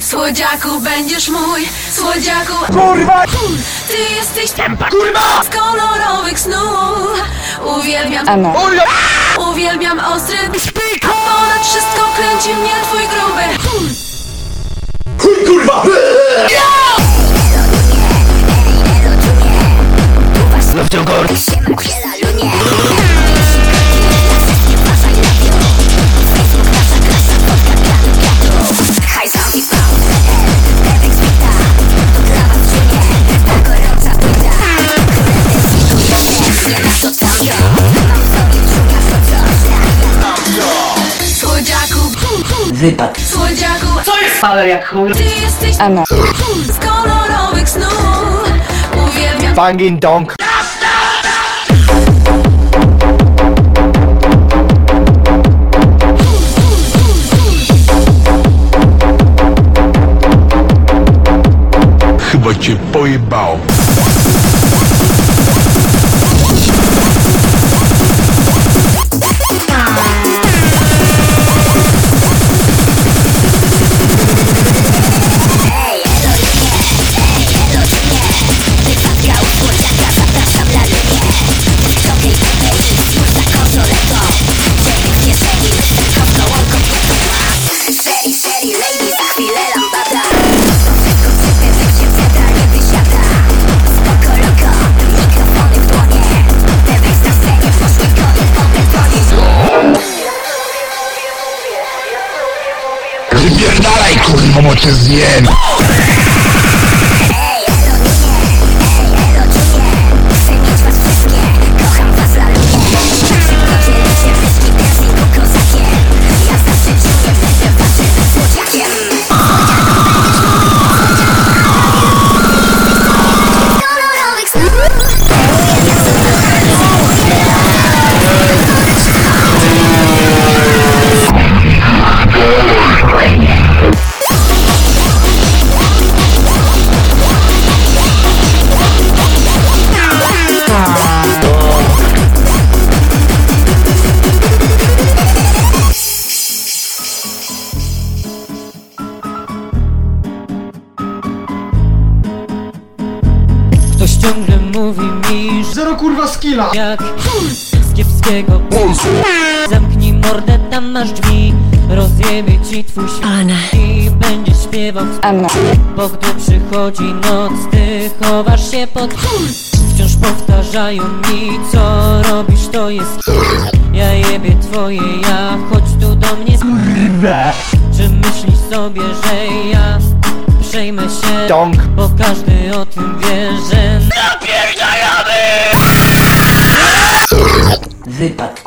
Słodziaku będziesz mój, słodziaku Kurwa! Ty jesteś Kurwa! z kolorowych snów Uwielbiam, Emo. uwielbiam ostry Ponad wszystko kręci mnie twój gruby Chuj kurwa! Wypad. słodziaku Power jak chuj. Ty jesteś Emo. z kolorowych snów Uwielbiam, Bangin dong. Chyba cię pojebał. Bo cię zjem. Ciągle mówi mi, że Zero kurwa skilla! jak z kiepskiego Zamknij mordę, tam masz drzwi Rozjebie ci twój świat. I będziesz śpiewał Emo. Bo gdy przychodzi noc, ty chowasz się pod Wciąż powtarzają mi, co robisz, to jest Ja jebie twoje ja, chodź tu do mnie. Czy myślisz sobie, że ja przejmę się. Bo każdy o tym wie, że Les patins.